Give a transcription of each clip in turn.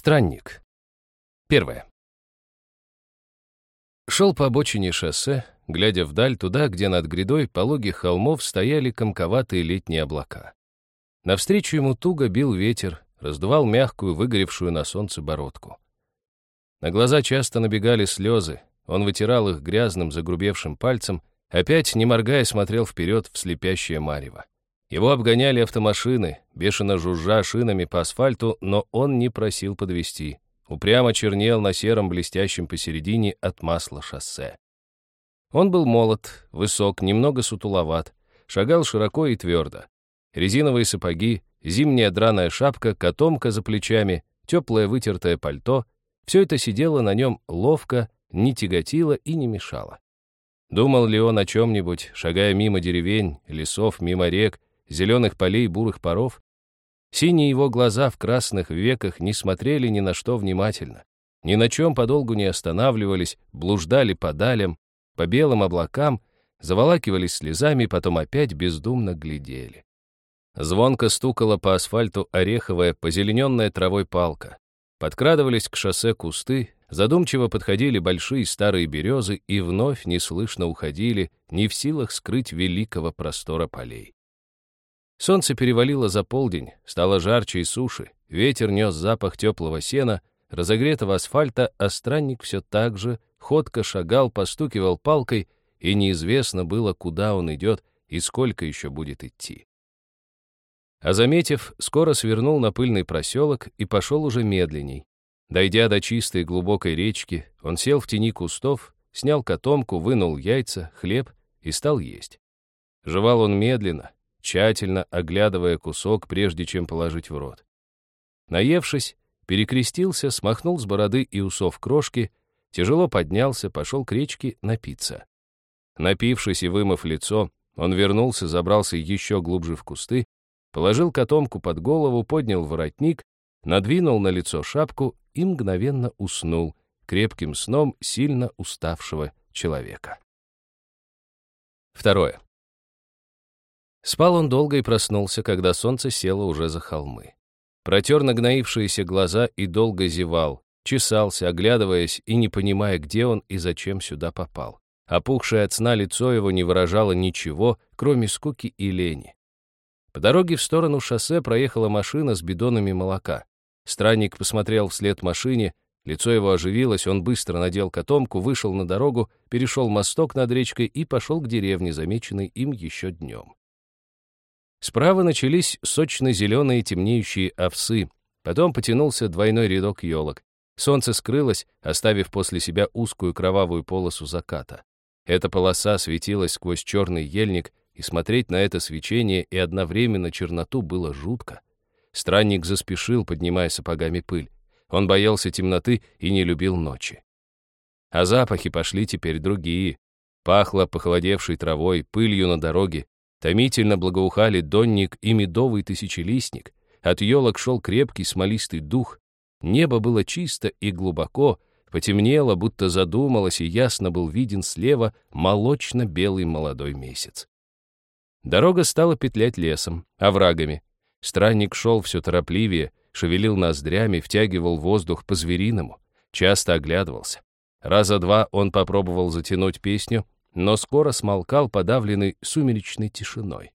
Странник. Первое. Шел по обочине шоссе, глядя вдаль туда, где над грядой пологих холмов стояли комковатые летние облака. Навстречу ему туго бил ветер, раздувал мягкую, выгоревшую на солнце бородку. На глаза часто набегали слезы, он вытирал их грязным, загрубевшим пальцем, опять, не моргая, смотрел вперед в слепящее марево. Его обгоняли автомашины, бешено жужжа шинами по асфальту, но он не просил подвести. Упрямо чернел на сером блестящем посередине от масла шоссе. Он был молод, высок, немного сутуловат, шагал широко и твердо. Резиновые сапоги, зимняя драная шапка, котомка за плечами, теплое вытертое пальто — все это сидело на нем ловко, не тяготило и не мешало. Думал ли он о чем-нибудь, шагая мимо деревень, лесов, мимо рек, зеленых полей, бурых паров? Синие его глаза в красных веках не смотрели ни на что внимательно, ни на чем подолгу не останавливались, блуждали по далям, по белым облакам, заволакивались слезами, потом опять бездумно глядели. Звонко стукала по асфальту ореховая, позелененная травой палка. Подкрадывались к шоссе кусты, задумчиво подходили большие старые березы и вновь неслышно уходили, не в силах скрыть великого простора полей. Солнце перевалило за полдень, стало жарче и суше, ветер нес запах теплого сена, разогретого асфальта, а странник все так же ходко шагал, постукивал палкой, и неизвестно было, куда он идет и сколько еще будет идти. А заметив, скоро свернул на пыльный проселок и пошел уже медленней. Дойдя до чистой глубокой речки, он сел в тени кустов, снял котомку, вынул яйца, хлеб и стал есть. Жевал он медленно, тщательно оглядывая кусок, прежде чем положить в рот. Наевшись, перекрестился, смахнул с бороды и усов крошки, тяжело поднялся, пошел к речке напиться. Напившись и вымыв лицо, он вернулся, забрался еще глубже в кусты, положил котомку под голову, поднял воротник, надвинул на лицо шапку и мгновенно уснул крепким сном сильно уставшего человека. Второе. Спал он долго и проснулся, когда солнце село уже за холмы. Протер нагноившиеся глаза и долго зевал, чесался, оглядываясь и не понимая, где он и зачем сюда попал. Опухшее от сна лицо его не выражало ничего, кроме скуки и лени. По дороге в сторону шоссе проехала машина с бидонами молока. Странник посмотрел вслед машине, лицо его оживилось, он быстро надел котомку, вышел на дорогу, перешел мосток над речкой и пошел к деревне, замеченной им еще днем. Справа начались сочно-зеленые темнеющие овсы, потом потянулся двойной рядок елок. Солнце скрылось, оставив после себя узкую кровавую полосу заката. Эта полоса светилась сквозь черный ельник, и смотреть на это свечение и одновременно черноту было жутко. Странник заспешил, поднимая сапогами пыль. Он боялся темноты и не любил ночи. А запахи пошли теперь другие. Пахло похолодевшей травой, пылью на дороге, Томительно благоухали донник и медовый тысячелистник. От елок шел крепкий смолистый дух. Небо было чисто и глубоко, потемнело, будто задумалось, и ясно был виден слева молочно-белый молодой месяц. Дорога стала петлять лесом, оврагами. Странник шел все торопливее, шевелил ноздрями, втягивал воздух по-звериному, часто оглядывался. Раза два он попробовал затянуть песню, но скоро смолкал, подавленный сумеречной тишиной.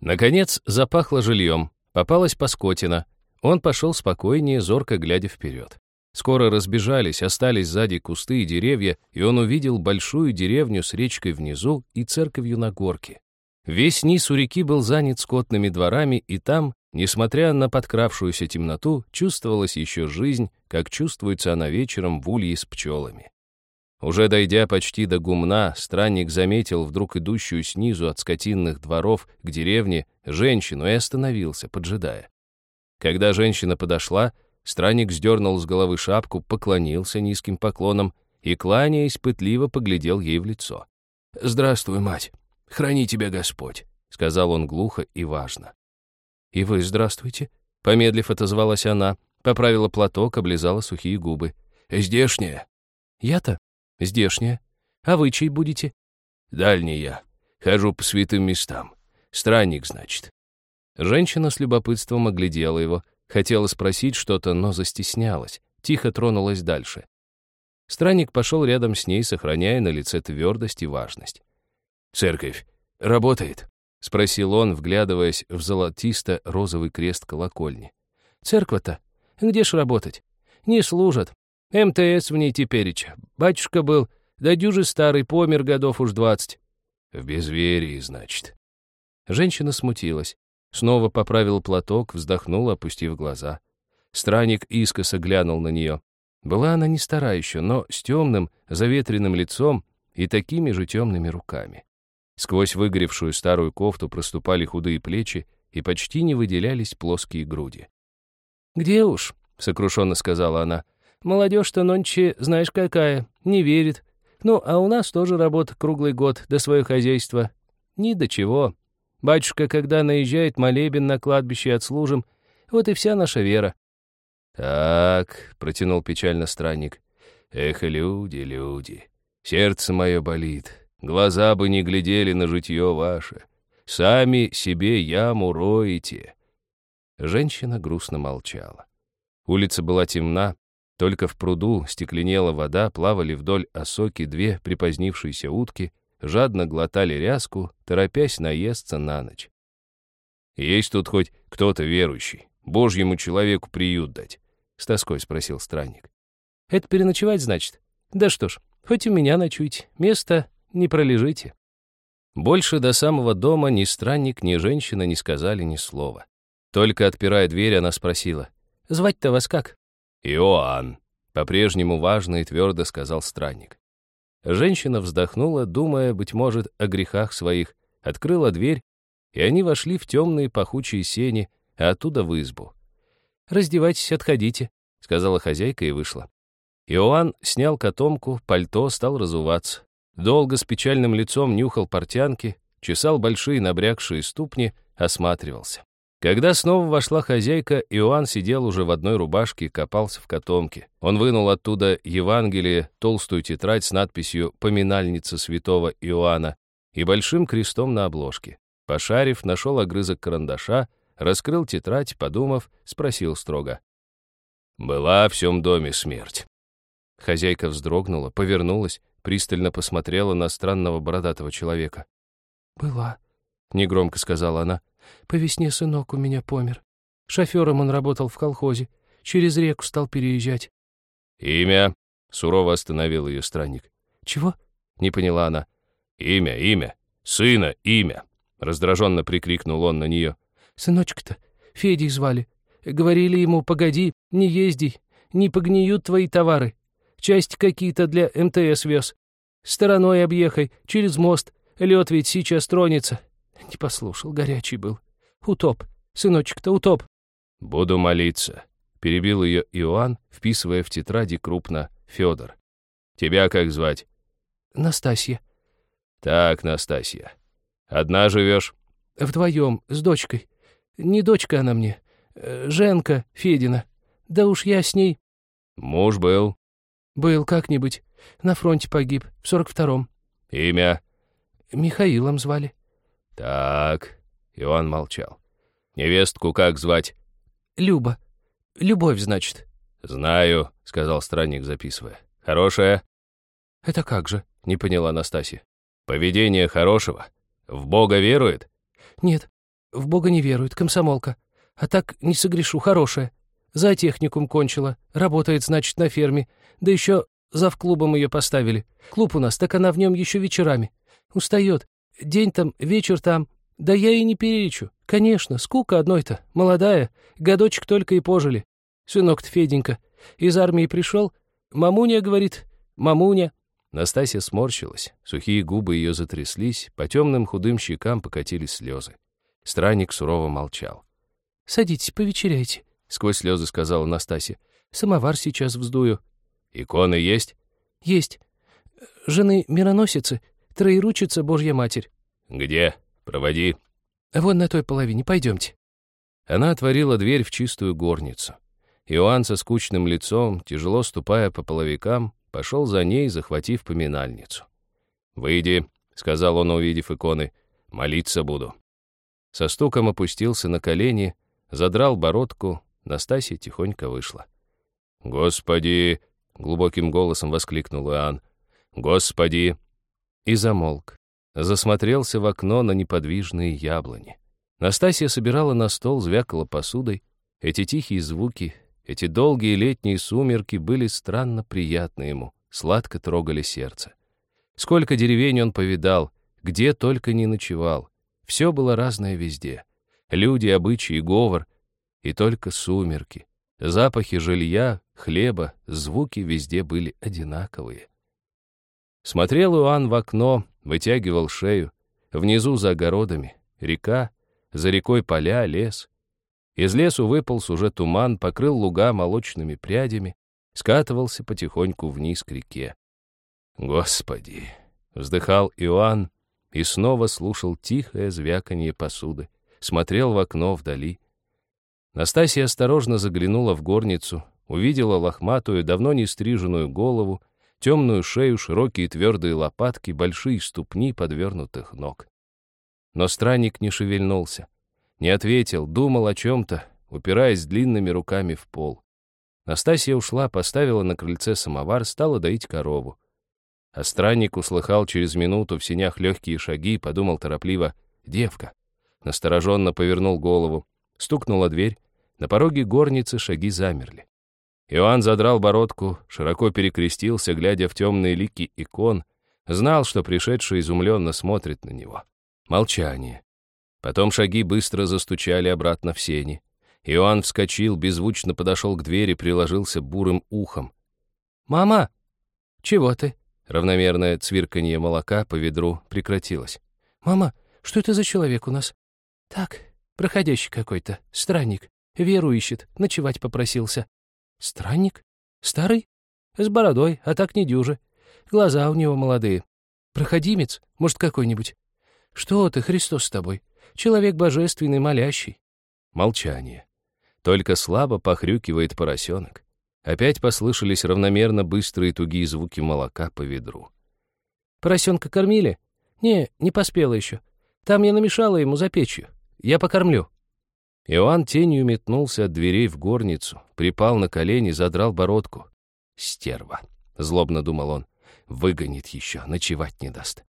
Наконец запахло жильем, попалась паскотина. Он пошел спокойнее, зорко глядя вперед. Скоро разбежались, остались сзади кусты и деревья, и он увидел большую деревню с речкой внизу и церковью на горке. Весь низ у реки был занят скотными дворами, и там, несмотря на подкравшуюся темноту, чувствовалась еще жизнь, как чувствуется она вечером в улье с пчелами. Уже дойдя почти до гумна, странник заметил вдруг идущую снизу от скотинных дворов к деревне женщину и остановился, поджидая. Когда женщина подошла, странник сдернул с головы шапку, поклонился низким поклоном и, кланяясь, пытливо поглядел ей в лицо. «Здравствуй, мать! Храни тебя Господь!» — сказал он глухо и важно. «И вы здравствуйте!» — помедлив отозвалась она, поправила платок, облизала сухие губы. «Здешняя!» «Я-то?» Здешняя. А вы чей будете? Дальний я. Хожу по святым местам. Странник, значит. Женщина с любопытством оглядела его, Хотела спросить что-то, но застеснялась. Тихо тронулась дальше. Странник пошел рядом с ней, сохраняя на лице твердость и важность. «Церковь работает?» — спросил он, вглядываясь в золотисто-розовый крест колокольни. «Церква-то? Где ж работать? Не служат. МТС в ней тепереча. Батюшка был, да дюжи старый, помер годов уж двадцать». «В безверии, значит». Женщина смутилась. Снова поправил платок, вздохнул, опустив глаза. Странник искоса глянул на нее. Была она не стара еще, но с темным, заветренным лицом и такими же темными руками. Сквозь выгоревшую старую кофту проступали худые плечи и почти не выделялись плоские груди. «Где уж?» — сокрушенно сказала она. «Молодежь-то нонче, знаешь какая, не верит. Ну, а у нас тоже работа круглый год, да свое хозяйство. Ни до чего. Батюшка, когда наезжает, молебен на кладбище отслужим. Вот и вся наша вера». «Так», — протянул печально странник. «Эх, люди, люди, сердце мое болит, глаза бы не глядели на житье ваше, сами себе яму роете». Женщина грустно молчала. Улица была темна, только в пруду стекленела вода, плавали вдоль осоки две припозднившиеся утки, жадно глотали ряску, торопясь наесться на ночь. «Есть тут хоть кто-то верующий, божьему человеку приют дать?» — с тоской спросил странник. «Это переночевать, значит? Да что ж, хоть у меня ночуйте, место не пролежите». Больше до самого дома ни странник, ни женщина не сказали ни слова. Только отпирая дверь, она спросила. «Звать-то вас как?» «Иоанн», — по-прежнему важно и твердо сказал странник. Женщина вздохнула, думая, быть может, о грехах своих, открыла дверь, и они вошли в темные пахучие сени, а оттуда в избу. «Раздевайтесь, отходите», — сказала хозяйка и вышла. Иоанн снял котомку, пальто, стал разуваться. Долго с печальным лицом нюхал портянки, чесал большие набрякшие ступни, осматривался. Когда снова вошла хозяйка, Иоанн сидел уже в одной рубашке копался в котомке. Он вынул оттуда Евангелие, толстую тетрадь с надписью «Поминальница святого Иоанна» и большим крестом на обложке. Пошарив, нашел огрызок карандаша, раскрыл тетрадь, подумав, спросил строго. «Была в всем доме смерть». Хозяйка вздрогнула, повернулась, пристально посмотрела на странного бородатого человека. «Была», — негромко сказала она. «По весне сынок у меня помер. Шофером он работал в колхозе. Через реку стал переезжать». «Имя?» — сурово остановил ее странник. «Чего?» — не поняла она. «Имя, имя. Сына, имя!» — раздраженно прикрикнул он на нее. Сыночка-то Федей звали. Говорили ему, погоди, не езди, не погниют твои товары. Части какие-то для МТС вез. Стороной объехай, через мост. Лед ведь сейчас тронется. Не послушал, горячий был. Утоп, сыночек-то утоп. Буду молиться. Перебил ее Иоанн, вписывая в тетради крупно Федор. Тебя как звать? Настасья. Так, Настасья. Одна живешь? Вдвоем, с дочкой. Не дочка она мне. Э, Женка Федина. Да уж я с ней... Муж был? Был как-нибудь. На фронте погиб, в сорок втором. Имя? Михаилом звали. Так, Иоанн молчал. Невестку как звать? Люба. Любовь, значит. Знаю, сказал странник, записывая. Хорошая? Это как же? Не поняла Анастасия. Поведение хорошего? В Бога верует? Нет, в Бога не верует, комсомолка. А так не согрешу, хорошая. За техникум кончила, работает, значит, на ферме. Да еще за в клубом ее поставили. Клуб у нас, так она в нем еще вечерами. Устает. День там, вечер там. Да я и не перечу. Конечно, скука одной-то. Молодая. Годочек только и пожили. Сынок-то Феденька. Из армии пришел. Мамуня, говорит. Мамуня. Настасья сморщилась. Сухие губы ее затряслись. По темным худым щекам покатились слезы. Странник сурово молчал. «Садитесь, повечеряйте», — сквозь слезы сказала Настасья. «Самовар сейчас вздую». «Иконы есть?» «Есть. Жены мироносицы, троеручица Божья Матерь». «Где? Проводи». «Вон на той половине, пойдемте». Она отворила дверь в чистую горницу. Иоанн со скучным лицом, тяжело ступая по половикам, пошел за ней, захватив поминальницу. «Выйди», — сказал он, увидев иконы, — «молиться буду» со стуком опустился на колени, задрал бородку, Настасья тихонько вышла. «Господи!» — глубоким голосом воскликнул Иоанн. «Господи!» И замолк. Засмотрелся в окно на неподвижные яблони. Настасья собирала на стол, звякала посудой. Эти тихие звуки, эти долгие летние сумерки были странно приятны ему, сладко трогали сердце. Сколько деревень он повидал, где только не ночевал. Все было разное везде. Люди, обычаи, говор. И только сумерки. Запахи жилья, хлеба, звуки везде были одинаковые. Смотрел Иоанн в окно, вытягивал шею. Внизу за огородами река, за рекой поля, лес. Из лесу выполз уже туман, покрыл луга молочными прядями, скатывался потихоньку вниз к реке. «Господи!» — вздыхал Иоанн и снова слушал тихое звяканье посуды, смотрел в окно вдали. Настасья осторожно заглянула в горницу, увидела лохматую, давно не стриженную голову, темную шею, широкие твердые лопатки, большие ступни подвернутых ног. Но странник не шевельнулся, не ответил, думал о чем-то, упираясь длинными руками в пол. Настасья ушла, поставила на крыльце самовар, стала доить корову. А странник услыхал через минуту в синях легкие шаги и подумал торопливо «Девка». Настороженно повернул голову. Стукнула дверь. На пороге горницы шаги замерли. Иоанн задрал бородку, широко перекрестился, глядя в темные лики икон, знал, что пришедший изумленно смотрит на него. Молчание. Потом шаги быстро застучали обратно в сени. Иоанн вскочил, беззвучно подошел к двери, приложился бурым ухом. «Мама! Чего ты?» Равномерное цвирканье молока по ведру прекратилось. «Мама, что это за человек у нас?» «Так, проходящий какой-то, странник. Веру ищет, ночевать попросился». «Странник? Старый? С бородой, а так не дюжи. Глаза у него молодые. Проходимец, может, какой-нибудь?» «Что ты, Христос с тобой? Человек божественный, молящий». Молчание. Только слабо похрюкивает поросенок. Опять послышались равномерно быстрые тугие звуки молока по ведру. «Поросенка кормили? Не, не поспела еще. Там я намешала ему за печью. Я покормлю». Иоанн тенью метнулся от дверей в горницу, припал на колени, задрал бородку. «Стерва», — злобно думал он, — «выгонит еще, ночевать не даст».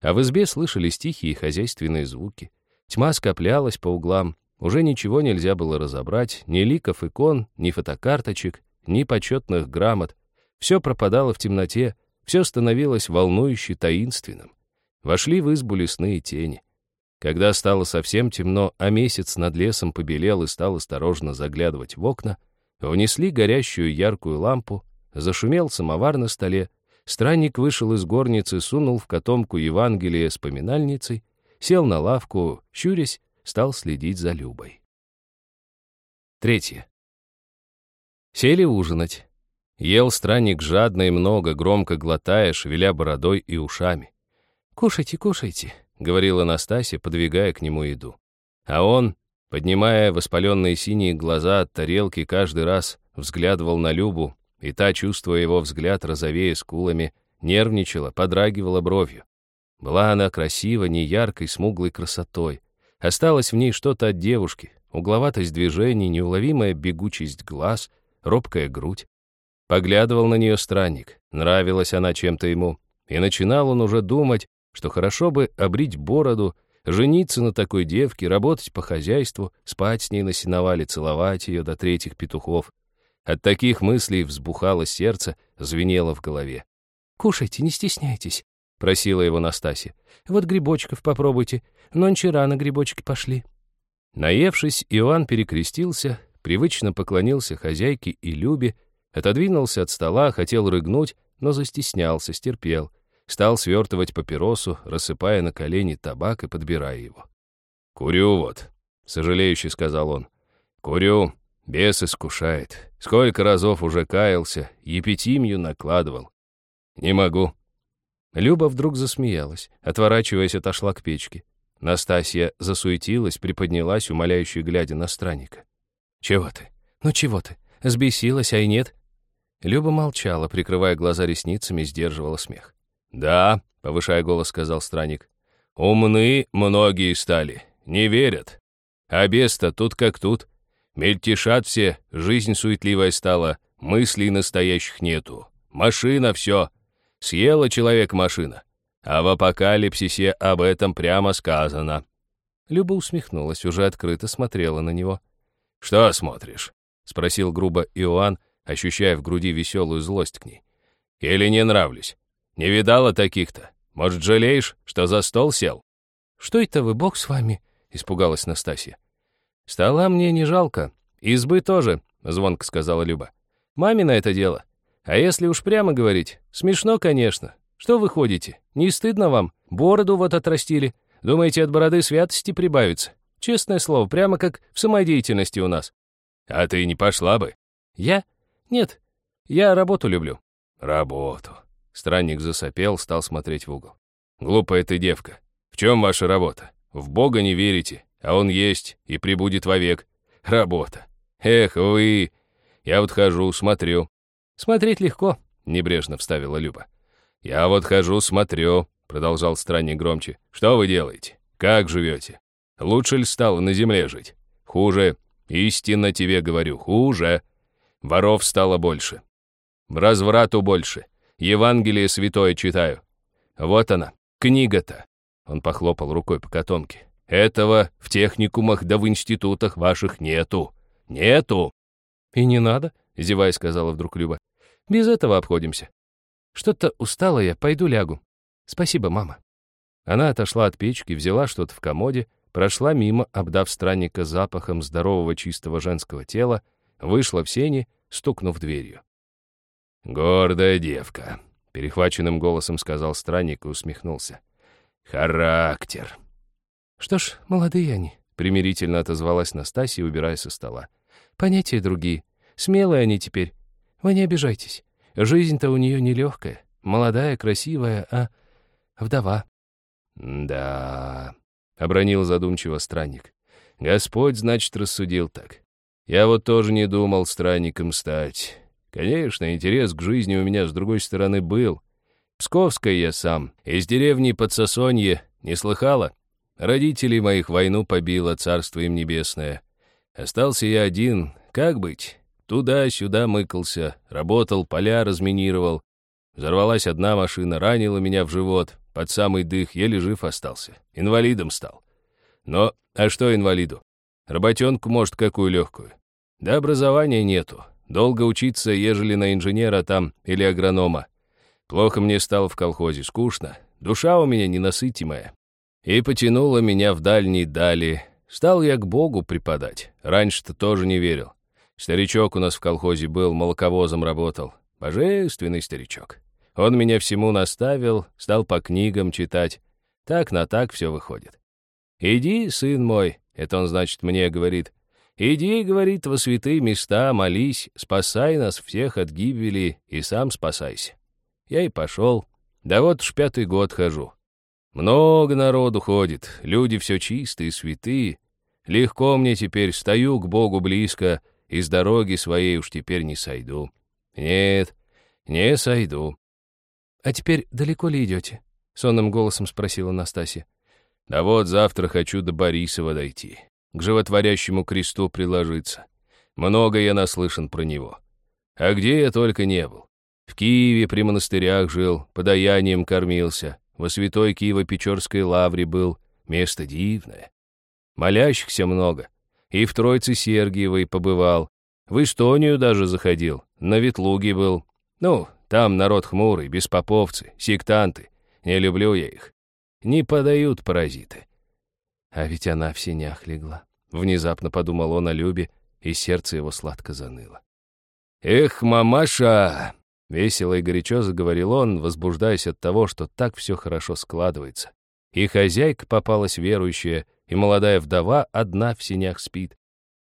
А в избе слышались тихие хозяйственные звуки. Тьма скоплялась по углам, уже ничего нельзя было разобрать, ни ликов икон, ни фотокарточек, ни почетных грамот. Все пропадало в темноте, все становилось волнующе таинственным. Вошли в избу лесные тени. Когда стало совсем темно, а месяц над лесом побелел и стал осторожно заглядывать в окна, внесли горящую яркую лампу, зашумел самовар на столе, странник вышел из горницы, сунул в котомку Евангелие с поминальницей, сел на лавку, щурясь, стал следить за Любой. Третье. Сели ужинать. Ел странник жадно и много, громко глотая, шевеля бородой и ушами. «Кушайте, кушайте», — говорила Настасья, подвигая к нему еду. А он, поднимая воспаленные синие глаза от тарелки, каждый раз взглядывал на Любу, и та, чувствуя его взгляд, розовея скулами, нервничала, подрагивала бровью. Была она красива, неяркой, смуглой красотой. Осталось в ней что-то от девушки, угловатость движений, неуловимая бегучесть глаз — робкая грудь. Поглядывал на нее странник, нравилась она чем-то ему, и начинал он уже думать, что хорошо бы обрить бороду, жениться на такой девке, работать по хозяйству, спать с ней на сеновале, целовать ее до третьих петухов. От таких мыслей взбухало сердце, звенело в голове. «Кушайте, не стесняйтесь», — просила его Настасья. «Вот грибочков попробуйте. Нонче рано грибочки пошли». Наевшись, Иоанн перекрестился, привычно поклонился хозяйке и Любе, отодвинулся от стола, хотел рыгнуть, но застеснялся, стерпел. Стал свертывать папиросу, рассыпая на колени табак и подбирая его. «Курю вот», — сожалеюще сказал он. «Курю, бес искушает. Сколько разов уже каялся, епитимью накладывал. Не могу». Люба вдруг засмеялась, отворачиваясь, отошла к печке. Настасья засуетилась, приподнялась, умоляюще глядя на странника. «Чего ты? Ну чего ты? Сбесилась, а и нет?» Люба молчала, прикрывая глаза ресницами, сдерживала смех. «Да», — повышая голос, сказал странник, — «умны многие стали, не верят. А бес-то тут как тут. Мельтешат все, жизнь суетливая стала, мыслей настоящих нету. Машина все. Съела человек машина. А в апокалипсисе об этом прямо сказано. Люба усмехнулась, уже открыто смотрела на него. «Что смотришь?» — спросил грубо Иоанн, ощущая в груди веселую злость к ней. «Или не нравлюсь? Не видала таких-то? Может, жалеешь, что за стол сел?» «Что это вы, бог с вами?» — испугалась Настасья. «Стола мне не жалко. Избы тоже», — звонко сказала Люба. «Маме на это дело. А если уж прямо говорить, смешно, конечно. Что вы ходите? Не стыдно вам? Бороду вот отрастили. Думаете, от бороды святости прибавится? Честное слово, прямо как в самодеятельности у нас. А ты не пошла бы? Я? Нет. Я работу люблю. Работу. Странник засопел, стал смотреть в угол. Глупая ты девка. В чем ваша работа? В Бога не верите, а Он есть и прибудет вовек. Работа. Эх, вы... Я вот хожу, смотрю. Смотреть легко, небрежно вставила Люба. Я вот хожу, смотрю, продолжал странник громче. Что вы делаете? Как живете? Лучше ли стало на земле жить? Хуже. Истинно тебе говорю, хуже. Воров стало больше. Разврату больше. Евангелие святое читаю. Вот она, книга-то. Он похлопал рукой по котомке. Этого в техникумах да в институтах ваших нету. Нету. И не надо, зевая сказала вдруг Люба. Без этого обходимся. Что-то устала я, пойду лягу. Спасибо, мама. Она отошла от печки, взяла что-то в комоде, прошла мимо, обдав странника запахом здорового чистого женского тела, вышла в сени, стукнув дверью. «Гордая девка», — перехваченным голосом сказал странник и усмехнулся. «Характер». «Что ж, молодые они», — примирительно отозвалась Настасья, убирая со стола. «Понятия другие. Смелые они теперь. Вы не обижайтесь. Жизнь-то у нее нелегкая. Молодая, красивая, а вдова». «Да...» — обронил задумчиво странник. «Господь, значит, рассудил так. Я вот тоже не думал странником стать. Конечно, интерес к жизни у меня с другой стороны был. Псковская я сам, из деревни Подсосонье, не слыхала? Родителей моих войну побило, царство им небесное. Остался я один, как быть? Туда-сюда мыкался, работал, поля разминировал. Взорвалась одна машина, ранила меня в живот, под самый дых, еле жив остался. Инвалидом стал. Но, а что инвалиду? Работенку, может, какую легкую. Да образования нету. Долго учиться, ежели на инженера там или агронома. Плохо мне стало в колхозе, скучно. Душа у меня ненасытимая. И потянула меня в дальние дали. Стал я к Богу преподать. Раньше-то тоже не верил. Старичок у нас в колхозе был, молоковозом работал. Божественный старичок. Он меня всему наставил, стал по книгам читать. Так на так все выходит. «Иди, сын мой», — это он, значит, мне говорит, «Иди, — говорит, — во святые места, молись, спасай нас всех от гибели и сам спасайся». Я и пошел. Да вот уж пятый год хожу. Много народу ходит, люди все чистые, святые. Легко мне теперь, стою к Богу близко, и с дороги своей уж теперь не сойду. Нет, не сойду. «А теперь далеко ли идете?» — сонным голосом спросила Настасья. «Да вот завтра хочу до Борисова дойти к животворящему кресту приложиться. Много я наслышан про него. А где я только не был. В Киеве при монастырях жил, подаянием кормился, во святой Киево-Печорской лавре был, место дивное. Молящихся много. И в Троице Сергиевой побывал, в Эстонию даже заходил, на Ветлуге был. Ну, там народ хмурый, беспоповцы, сектанты. Не люблю я их. Не подают паразиты. А ведь она в синях легла. Внезапно подумал он о Любе, и сердце его сладко заныло. «Эх, мамаша!» — весело и горячо заговорил он, возбуждаясь от того, что так все хорошо складывается. И хозяйка попалась верующая, и молодая вдова одна в синях спит.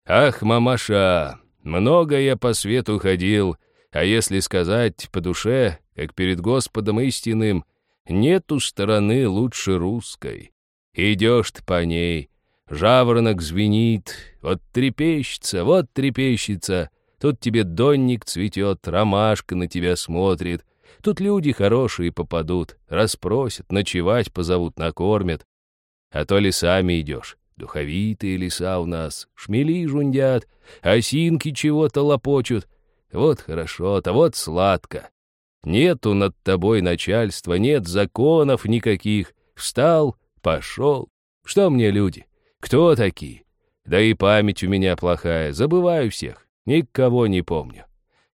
«Ах, мамаша! Много я по свету ходил, а если сказать по душе, как перед Господом истинным, нету стороны лучше русской. Идешь ты по ней, жаворонок звенит, вот трепещется, вот трепещется, тут тебе донник цветет, ромашка на тебя смотрит, тут люди хорошие попадут, расспросят, ночевать позовут, накормят. А то ли сами идешь, Духовитые леса у нас, шмели жундят, осинки чего-то лопочут. Вот хорошо-то, вот сладко. Нету над тобой начальства, нет законов никаких. Встал, пошел. Что мне люди? Кто такие? Да и память у меня плохая, забываю всех, никого не помню.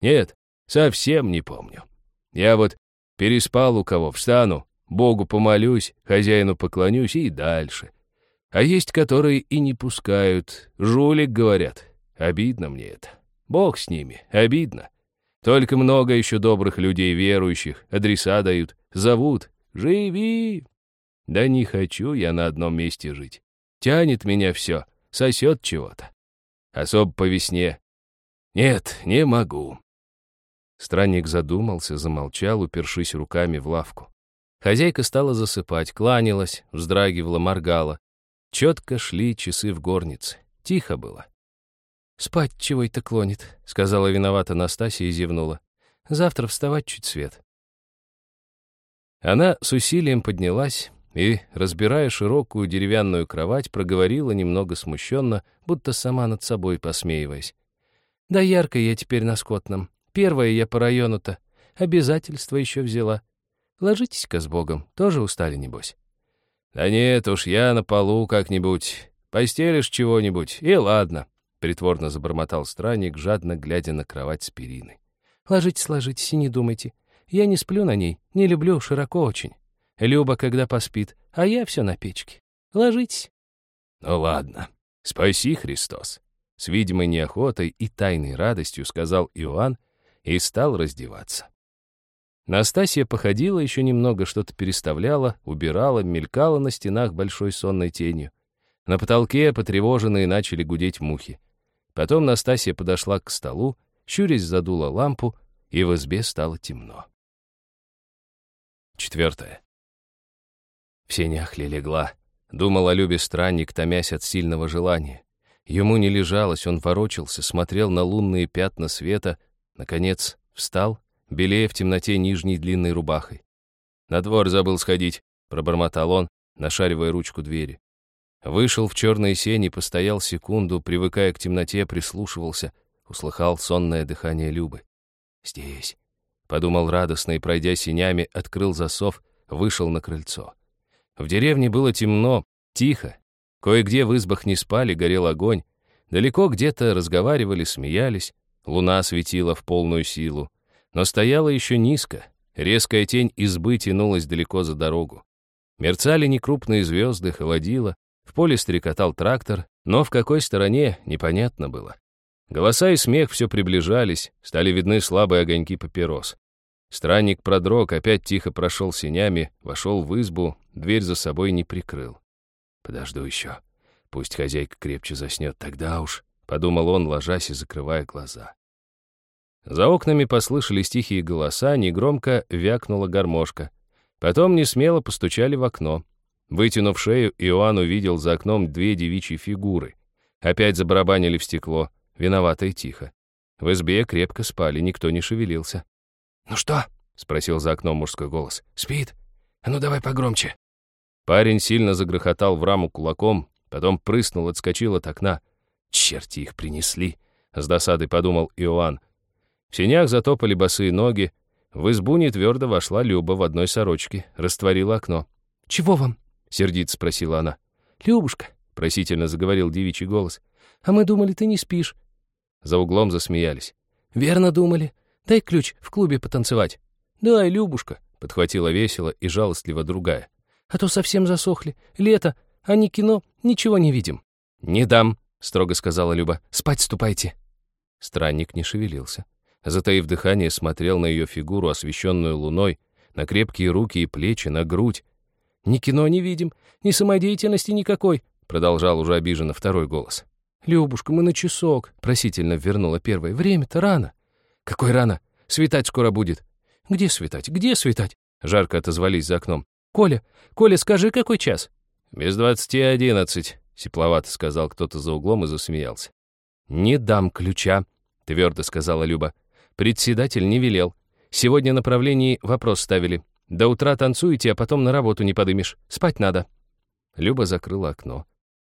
Нет, совсем не помню. Я вот переспал у кого, встану, Богу помолюсь, хозяину поклонюсь и дальше. А есть, которые и не пускают, жулик, говорят. Обидно мне это. Бог с ними, обидно. Только много еще добрых людей, верующих, адреса дают, зовут. Живи! Да не хочу я на одном месте жить. Тянет меня все, сосет чего-то. Особо по весне. Нет, не могу. Странник задумался, замолчал, упершись руками в лавку. Хозяйка стала засыпать, кланялась, вздрагивала, моргала. Четко шли часы в горнице. Тихо было. «Спать чего это клонит», — сказала виновата Настасья и зевнула. «Завтра вставать чуть свет». Она с усилием поднялась и, разбирая широкую деревянную кровать, проговорила немного смущенно, будто сама над собой посмеиваясь. «Да ярко я теперь на скотном. Первая я по району-то. Обязательства еще взяла. Ложитесь-ка с Богом, тоже устали, небось?» «Да нет уж, я на полу как-нибудь. Постелишь чего-нибудь, и ладно», — притворно забормотал странник, жадно глядя на кровать с периной. «Ложитесь, ложитесь и не думайте. Я не сплю на ней, не люблю, широко очень. Люба, когда поспит, а я все на печке. Ложитесь». «Ну ладно, спаси Христос», — с видимой неохотой и тайной радостью сказал Иоанн и стал раздеваться. Настасья походила еще немного, что-то переставляла, убирала, мелькала на стенах большой сонной тенью. На потолке потревоженные начали гудеть мухи. Потом Настасья подошла к столу, щурясь задула лампу, и в избе стало темно. Четвертое. В сенях ли легла, думал Любе странник, томясь от сильного желания. Ему не лежалось, он ворочался, смотрел на лунные пятна света, наконец встал белее в темноте нижней длинной рубахой. «На двор забыл сходить», — пробормотал он, нашаривая ручку двери. Вышел в черные сени, постоял секунду, привыкая к темноте, прислушивался, услыхал сонное дыхание Любы. «Здесь», — подумал радостно и, пройдя сенями, открыл засов, вышел на крыльцо. В деревне было темно, тихо. Кое-где в избах не спали, горел огонь. Далеко где-то разговаривали, смеялись. Луна светила в полную силу но стояла еще низко. Резкая тень избы тянулась далеко за дорогу. Мерцали некрупные звезды, холодило, в поле стрекотал трактор, но в какой стороне непонятно было. Голоса и смех все приближались, стали видны слабые огоньки папирос. Странник продрог, опять тихо прошел сенями, вошел в избу, дверь за собой не прикрыл. «Подожду еще. Пусть хозяйка крепче заснет, тогда уж», — подумал он, ложась и закрывая глаза. За окнами послышались тихие голоса, негромко вякнула гармошка. Потом несмело постучали в окно. Вытянув шею, Иоанн увидел за окном две девичьи фигуры. Опять забарабанили в стекло, виновато и тихо. В избе крепко спали, никто не шевелился. «Ну что?» — спросил за окном мужской голос. «Спит? А ну давай погромче». Парень сильно загрохотал в раму кулаком, потом прыснул, отскочил от окна. «Черти их принесли!» — с досадой подумал Иоанн. В сенях затопали босые ноги. В избу нетвердо вошла Люба в одной сорочке, растворила окно. «Чего вам?» — сердито спросила она. «Любушка», — просительно заговорил девичий голос. «А мы думали, ты не спишь». За углом засмеялись. «Верно думали. Дай ключ в клубе потанцевать». «Дай, Любушка», — подхватила весело и жалостливо другая. «А то совсем засохли. Лето, а не кино, ничего не видим». «Не дам», — строго сказала Люба. «Спать ступайте». Странник не шевелился затаив дыхание, смотрел на ее фигуру, освещенную луной, на крепкие руки и плечи, на грудь. «Ни кино не видим, ни самодеятельности никакой», продолжал уже обиженно второй голос. «Любушка, мы на часок», просительно вернула первой. «Время-то рано». «Какой рано? Светать скоро будет». «Где светать? Где светать?» Жарко отозвались за окном. «Коля, Коля, скажи, какой час?» «Без двадцати одиннадцать», — тепловато сказал кто-то за углом и засмеялся. «Не дам ключа», — твердо сказала Люба. Председатель не велел. Сегодня направлении вопрос ставили. До утра танцуете, а потом на работу не подымешь. Спать надо». Люба закрыла окно.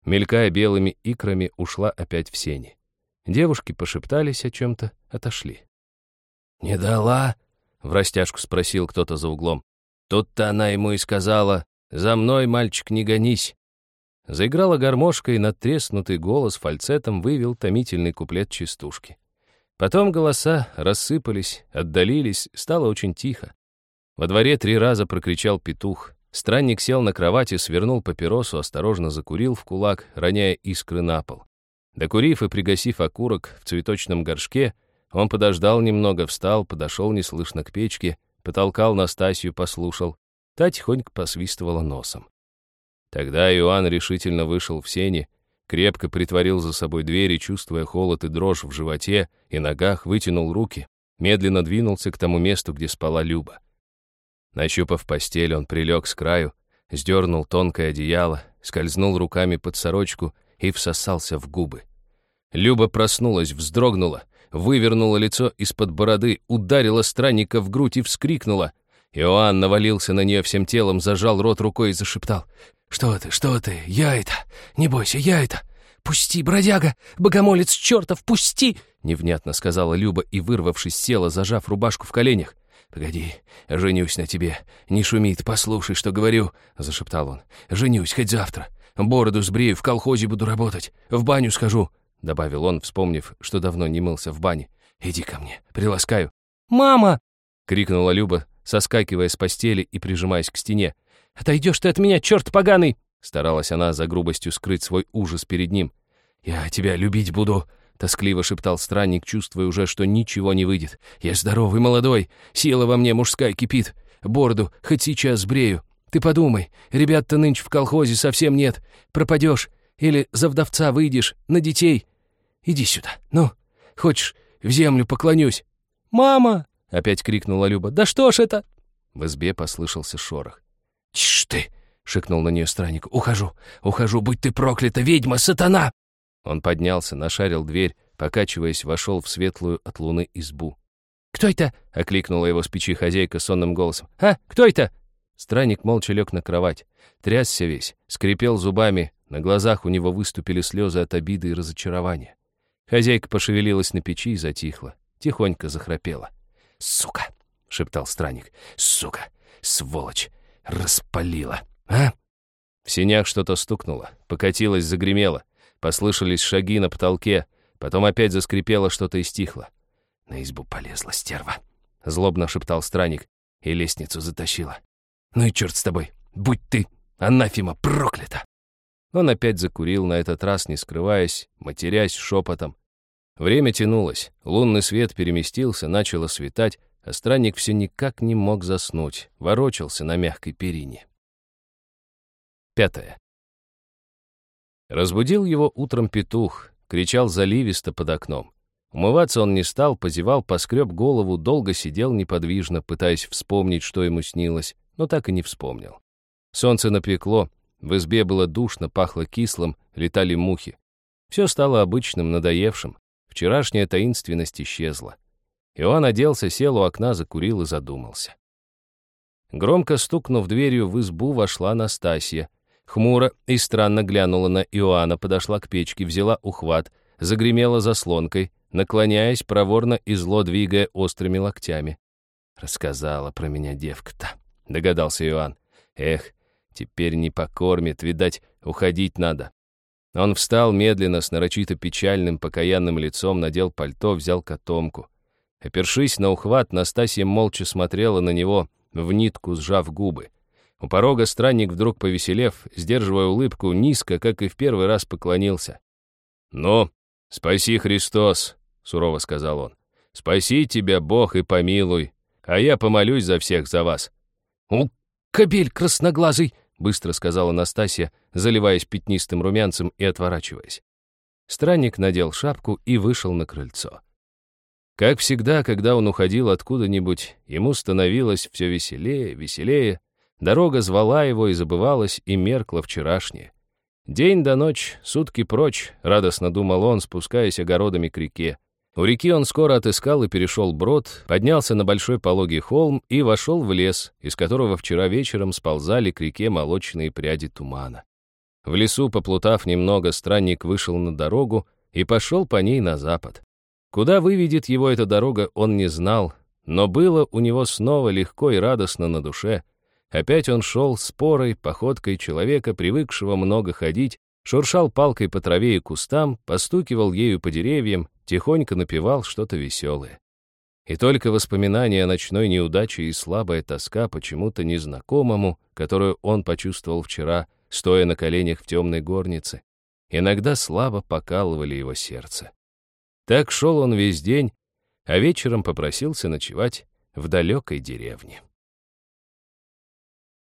мелькая белыми икрами, ушла опять в сени. Девушки пошептались о чем-то, отошли. «Не дала?» — в растяжку спросил кто-то за углом. Тут-то она ему и сказала, «За мной, мальчик, не гонись». Заиграла гармошка, и надтреснутый голос фальцетом вывел томительный куплет частушки. Потом голоса рассыпались, отдалились, стало очень тихо. Во дворе три раза прокричал петух. Странник сел на кровати, свернул папиросу, осторожно закурил в кулак, роняя искры на пол. Докурив и пригасив окурок в цветочном горшке, он подождал немного, встал, подошел неслышно к печке, потолкал Настасью, послушал. Та тихонько посвистывала носом. Тогда Иоанн решительно вышел в сени, крепко притворил за собой дверь и, чувствуя холод и дрожь в животе и ногах, вытянул руки, медленно двинулся к тому месту, где спала Люба. Нащупав постель, он прилег с краю, сдернул тонкое одеяло, скользнул руками под сорочку и всосался в губы. Люба проснулась, вздрогнула, вывернула лицо из-под бороды, ударила странника в грудь и вскрикнула. Иоанн навалился на нее всем телом, зажал рот рукой и зашептал. «Что ты, что ты? Я это! Не бойся, я это! Пусти, бродяга! Богомолец чертов, пусти!» Невнятно сказала Люба и, вырвавшись, села, зажав рубашку в коленях. «Погоди, женюсь на тебе. Не шуми ты, послушай, что говорю», — зашептал он. «Женюсь хоть завтра. Бороду сбрею, в колхозе буду работать. В баню схожу», — добавил он, вспомнив, что давно не мылся в бане. «Иди ко мне, приласкаю». «Мама!» — крикнула Люба, соскакивая с постели и прижимаясь к стене. «Отойдешь ты от меня, черт поганый!» Старалась она за грубостью скрыть свой ужас перед ним. «Я тебя любить буду», — тоскливо шептал странник, чувствуя уже, что ничего не выйдет. «Я здоровый, молодой, сила во мне мужская кипит. Бороду хоть сейчас сбрею. Ты подумай, ребят-то нынче в колхозе совсем нет. Пропадешь или за вдовца выйдешь на детей. Иди сюда, ну, хочешь, в землю поклонюсь». «Мама!» — опять крикнула Люба. «Да что ж это?» В избе послышался шорох. «Тише ты!» — шикнул на нее странник. «Ухожу! Ухожу! Будь ты проклята, ведьма, сатана!» Он поднялся, нашарил дверь, покачиваясь, вошел в светлую от луны избу. «Кто это?» — окликнула его с печи хозяйка сонным голосом. «А, кто это?» Странник молча лег на кровать, трясся весь, скрипел зубами, на глазах у него выступили слезы от обиды и разочарования. Хозяйка пошевелилась на печи и затихла, тихонько захрапела. «Сука!» — шептал странник. «Сука! Сволочь! Распалила! А?» В синях что-то стукнуло, покатилось, загремело. Послышались шаги на потолке, потом опять заскрипело что-то и стихло. «На избу полезла стерва», — злобно шептал странник, и лестницу затащила. «Ну и черт с тобой, будь ты, анафима, проклята!» Он опять закурил, на этот раз не скрываясь, матерясь шепотом. Время тянулось, лунный свет переместился, начало светать, а странник все никак не мог заснуть, ворочался на мягкой перине. Пятое. Разбудил его утром петух, кричал заливисто под окном. Умываться он не стал, позевал, поскреб голову, долго сидел неподвижно, пытаясь вспомнить, что ему снилось, но так и не вспомнил. Солнце напекло, в избе было душно, пахло кислым, летали мухи. Все стало обычным, надоевшим. Вчерашняя таинственность исчезла. Иоанн оделся, сел у окна, закурил и задумался. Громко стукнув дверью в избу, вошла Настасья. Хмуро и странно глянула на Иоанна, подошла к печке, взяла ухват, загремела заслонкой, наклоняясь, проворно и зло двигая острыми локтями. «Рассказала про меня девка-то», — догадался Иоанн. «Эх, теперь не покормит, видать, уходить надо». Он встал медленно, с нарочито печальным, покаянным лицом, надел пальто, взял котомку. Опершись на ухват, Настасья молча смотрела на него, в нитку сжав губы. У порога странник, вдруг повеселев, сдерживая улыбку, низко, как и в первый раз, поклонился. «Ну, спаси Христос!» — сурово сказал он. «Спаси тебя, Бог, и помилуй, а я помолюсь за всех за вас». «У, кобель красноглазый!» — быстро сказала Настасья, заливаясь пятнистым румянцем и отворачиваясь. Странник надел шапку и вышел на крыльцо. Как всегда, когда он уходил откуда-нибудь, ему становилось все веселее, веселее. Дорога звала его и забывалась, и меркла вчерашнее. День до ночь, сутки прочь, радостно думал он, спускаясь огородами к реке. У реки он скоро отыскал и перешел брод, поднялся на большой пологий холм и вошел в лес, из которого вчера вечером сползали к реке молочные пряди тумана. В лесу, поплутав немного, странник вышел на дорогу и пошел по ней на запад. Куда выведет его эта дорога, он не знал, но было у него снова легко и радостно на душе. Опять он шел спорой, походкой человека, привыкшего много ходить, шуршал палкой по траве и кустам, постукивал ею по деревьям, тихонько напевал что-то веселое. И только воспоминания о ночной неудаче и слабая тоска почему-то незнакомому, которую он почувствовал вчера, стоя на коленях в темной горнице, иногда слабо покалывали его сердце. Так шел он весь день, а вечером попросился ночевать в далекой деревне.